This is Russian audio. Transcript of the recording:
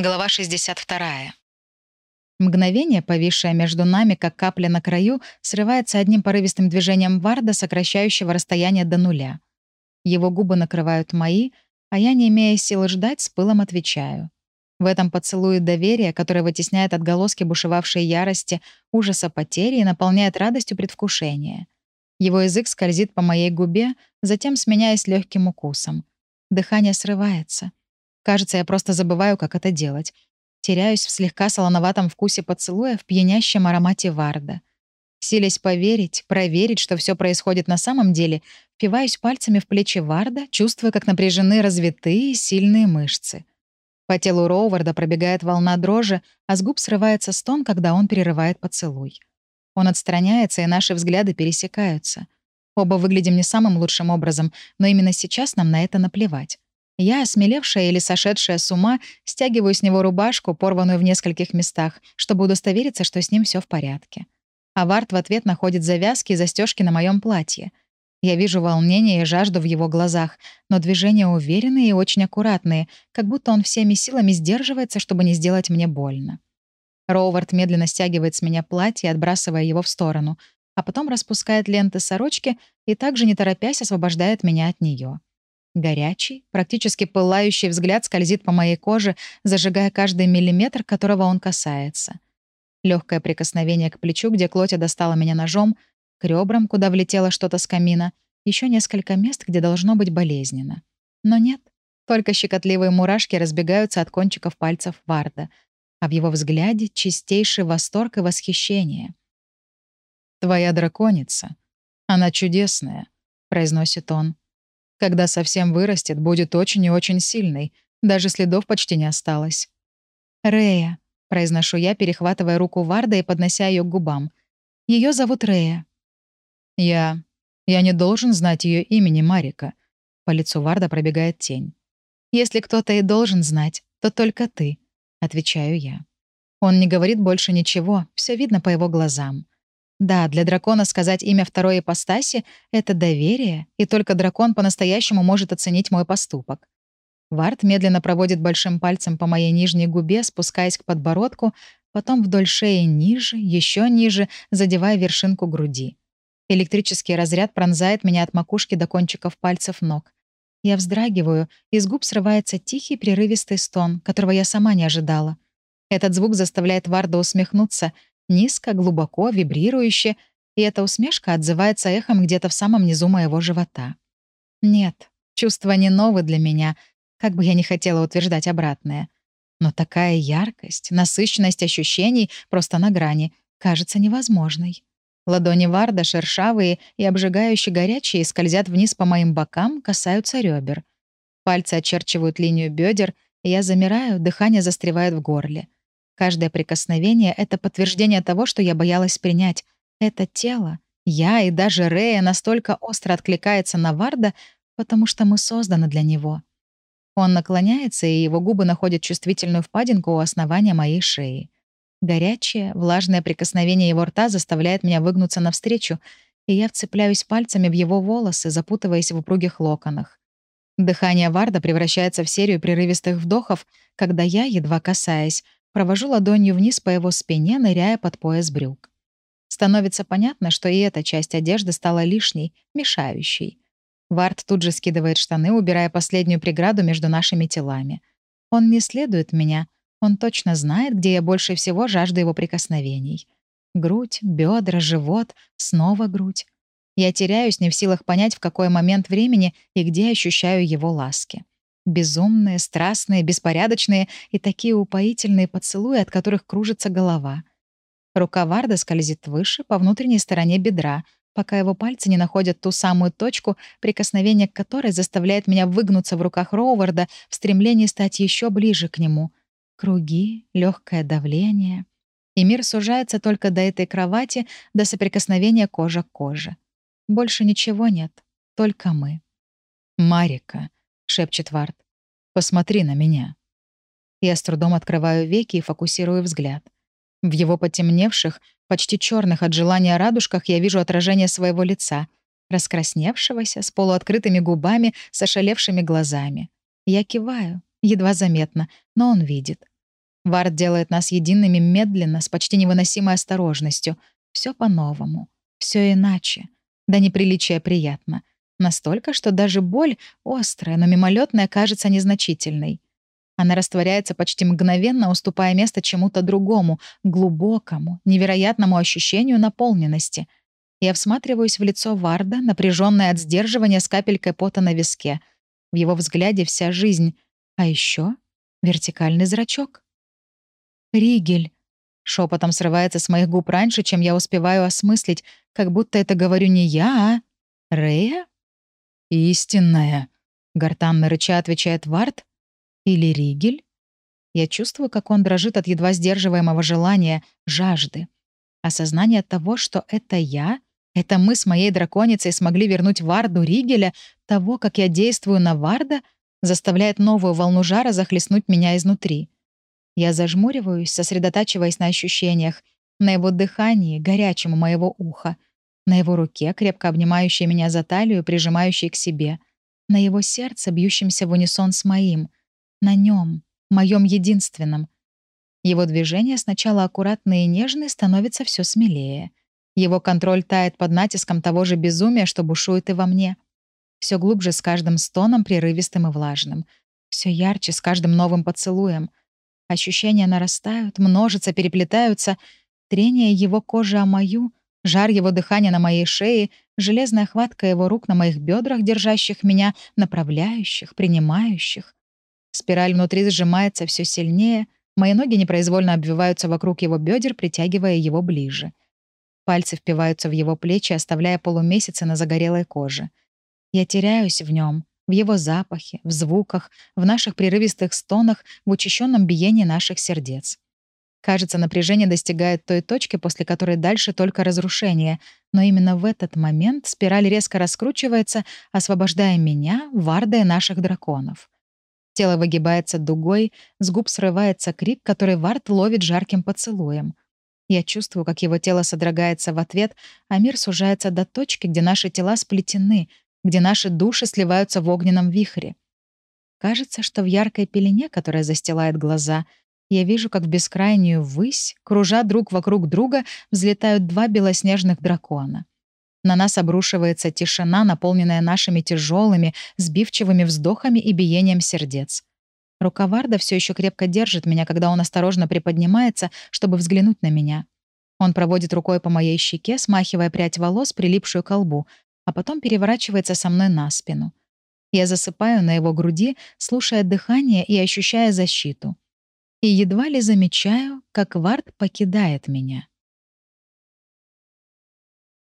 Глава 62. Мгновение, повисшее между нами, как капля на краю, срывается одним порывистым движением Варда, сокращающего расстояние до нуля. Его губы накрывают мои, а я, не имея силы ждать, с пылом отвечаю. В этом поцелуе доверия, которое вытесняет отголоски бушевавшей ярости, ужаса потери и наполняет радостью предвкушения. Его язык скользит по моей губе, затем сменяясь легким укусом. Дыхание срывается. Кажется, я просто забываю, как это делать. Теряюсь в слегка солоноватом вкусе поцелуя в пьянящем аромате варда. Силясь поверить, проверить, что все происходит на самом деле, впиваюсь пальцами в плечи Варда, чувствуя, как напряжены развитые сильные мышцы. По телу Роуварда пробегает волна дрожи, а с губ срывается стон, когда он перерывает поцелуй. Он отстраняется, и наши взгляды пересекаются. Оба выглядим не самым лучшим образом, но именно сейчас нам на это наплевать. Я, осмелевшая или сошедшая с ума, стягиваю с него рубашку, порванную в нескольких местах, чтобы удостовериться, что с ним все в порядке. А Варт в ответ находит завязки и застежки на моем платье. Я вижу волнение и жажду в его глазах, но движения уверенные и очень аккуратные, как будто он всеми силами сдерживается, чтобы не сделать мне больно. Роувард медленно стягивает с меня платье, отбрасывая его в сторону, а потом распускает ленты сорочки и также, не торопясь, освобождает меня от нее. Горячий, практически пылающий взгляд скользит по моей коже, зажигая каждый миллиметр, которого он касается. Легкое прикосновение к плечу, где Клотя достала меня ножом, к ребрам, куда влетело что-то с камина, еще несколько мест, где должно быть болезненно. Но нет, только щекотливые мурашки разбегаются от кончиков пальцев Варда, а в его взгляде чистейший восторг и восхищение. «Твоя драконица. Она чудесная», — произносит он. Когда совсем вырастет, будет очень и очень сильной. Даже следов почти не осталось. «Рея», — произношу я, перехватывая руку Варда и поднося ее к губам. Ее зовут Рея. «Я... я не должен знать ее имени, Марика». По лицу Варда пробегает тень. «Если кто-то и должен знать, то только ты», — отвечаю я. Он не говорит больше ничего, все видно по его глазам. Да, для дракона сказать имя второй ипостаси — это доверие, и только дракон по-настоящему может оценить мой поступок. Вард медленно проводит большим пальцем по моей нижней губе, спускаясь к подбородку, потом вдоль шеи ниже, еще ниже, задевая вершинку груди. Электрический разряд пронзает меня от макушки до кончиков пальцев ног. Я вздрагиваю, из губ срывается тихий прерывистый стон, которого я сама не ожидала. Этот звук заставляет Варда усмехнуться — низко, глубоко, вибрирующе, и эта усмешка отзывается эхом где-то в самом низу моего живота. Нет, чувства не новы для меня, как бы я ни хотела утверждать обратное. Но такая яркость, насыщенность ощущений просто на грани кажется невозможной. Ладони Варда, шершавые и обжигающе горячие, скользят вниз по моим бокам, касаются ребер. Пальцы очерчивают линию бедер, и я замираю, дыхание застревает в горле. Каждое прикосновение — это подтверждение того, что я боялась принять. Это тело, я и даже Рея настолько остро откликается на Варда, потому что мы созданы для него. Он наклоняется, и его губы находят чувствительную впадинку у основания моей шеи. Горячее, влажное прикосновение его рта заставляет меня выгнуться навстречу, и я вцепляюсь пальцами в его волосы, запутываясь в упругих локонах. Дыхание Варда превращается в серию прерывистых вдохов, когда я, едва касаясь, Провожу ладонью вниз по его спине, ныряя под пояс брюк. Становится понятно, что и эта часть одежды стала лишней, мешающей. Варт тут же скидывает штаны, убирая последнюю преграду между нашими телами. Он не следует меня. Он точно знает, где я больше всего жажду его прикосновений. Грудь, бедра, живот, снова грудь. Я теряюсь, не в силах понять, в какой момент времени и где ощущаю его ласки. Безумные, страстные, беспорядочные и такие упоительные поцелуи, от которых кружится голова. Рука Варда скользит выше, по внутренней стороне бедра, пока его пальцы не находят ту самую точку, прикосновение к которой заставляет меня выгнуться в руках Роуварда в стремлении стать еще ближе к нему. Круги, легкое давление. И мир сужается только до этой кровати, до соприкосновения кожа к коже. Больше ничего нет, только мы. «Марика», — шепчет Вард. «Посмотри на меня». Я с трудом открываю веки и фокусирую взгляд. В его потемневших, почти черных от желания радужках я вижу отражение своего лица, раскрасневшегося, с полуоткрытыми губами, с ошалевшими глазами. Я киваю, едва заметно, но он видит. Вард делает нас едиными медленно, с почти невыносимой осторожностью. Все по-новому, все иначе. Да неприличие приятно. Настолько, что даже боль, острая, но мимолетная, кажется незначительной. Она растворяется почти мгновенно, уступая место чему-то другому, глубокому, невероятному ощущению наполненности. Я всматриваюсь в лицо Варда, напряженное от сдерживания с капелькой пота на виске. В его взгляде вся жизнь. А еще вертикальный зрачок. «Ригель!» Шепотом срывается с моих губ раньше, чем я успеваю осмыслить, как будто это говорю не я, а Рея? «Истинная», — гортанно рыча отвечает Вард, или Ригель? Я чувствую, как он дрожит от едва сдерживаемого желания, жажды. Осознание того, что это я, это мы с моей драконицей смогли вернуть Варду Ригеля, того, как я действую на Варда, заставляет новую волну жара захлестнуть меня изнутри. Я зажмуриваюсь, сосредотачиваясь на ощущениях, на его дыхании, горячему моего уха, на его руке, крепко обнимающей меня за талию, прижимающей к себе, на его сердце, бьющемся в унисон с моим — на нем, моем единственном. Его движения сначала аккуратные и нежные становятся все смелее. Его контроль тает под натиском того же безумия, что бушует и во мне. Все глубже с каждым стоном, прерывистым и влажным. Все ярче с каждым новым поцелуем. Ощущения нарастают, множатся, переплетаются. Трение его кожи о мою, жар его дыхания на моей шее, железная хватка его рук на моих бедрах, держащих меня, направляющих, принимающих. Спираль внутри сжимается все сильнее, мои ноги непроизвольно обвиваются вокруг его бедер, притягивая его ближе. Пальцы впиваются в его плечи, оставляя полумесяцы на загорелой коже. Я теряюсь в нем, в его запахе, в звуках, в наших прерывистых стонах, в учащенном биении наших сердец. Кажется, напряжение достигает той точки, после которой дальше только разрушение, но именно в этот момент спираль резко раскручивается, освобождая меня, Варда и наших драконов. Тело выгибается дугой, с губ срывается крик, который Варт ловит жарким поцелуем. Я чувствую, как его тело содрогается в ответ, а мир сужается до точки, где наши тела сплетены, где наши души сливаются в огненном вихре. Кажется, что в яркой пелене, которая застилает глаза, я вижу, как в бескрайнюю высь, кружа друг вокруг друга, взлетают два белоснежных дракона — на нас обрушивается тишина, наполненная нашими тяжелыми, сбивчивыми вздохами и биением сердец. Рука Варда все еще крепко держит меня, когда он осторожно приподнимается, чтобы взглянуть на меня. Он проводит рукой по моей щеке, смахивая прядь волос, прилипшую к лбу, а потом переворачивается со мной на спину. Я засыпаю на его груди, слушая дыхание и ощущая защиту. И едва ли замечаю, как Вард покидает меня.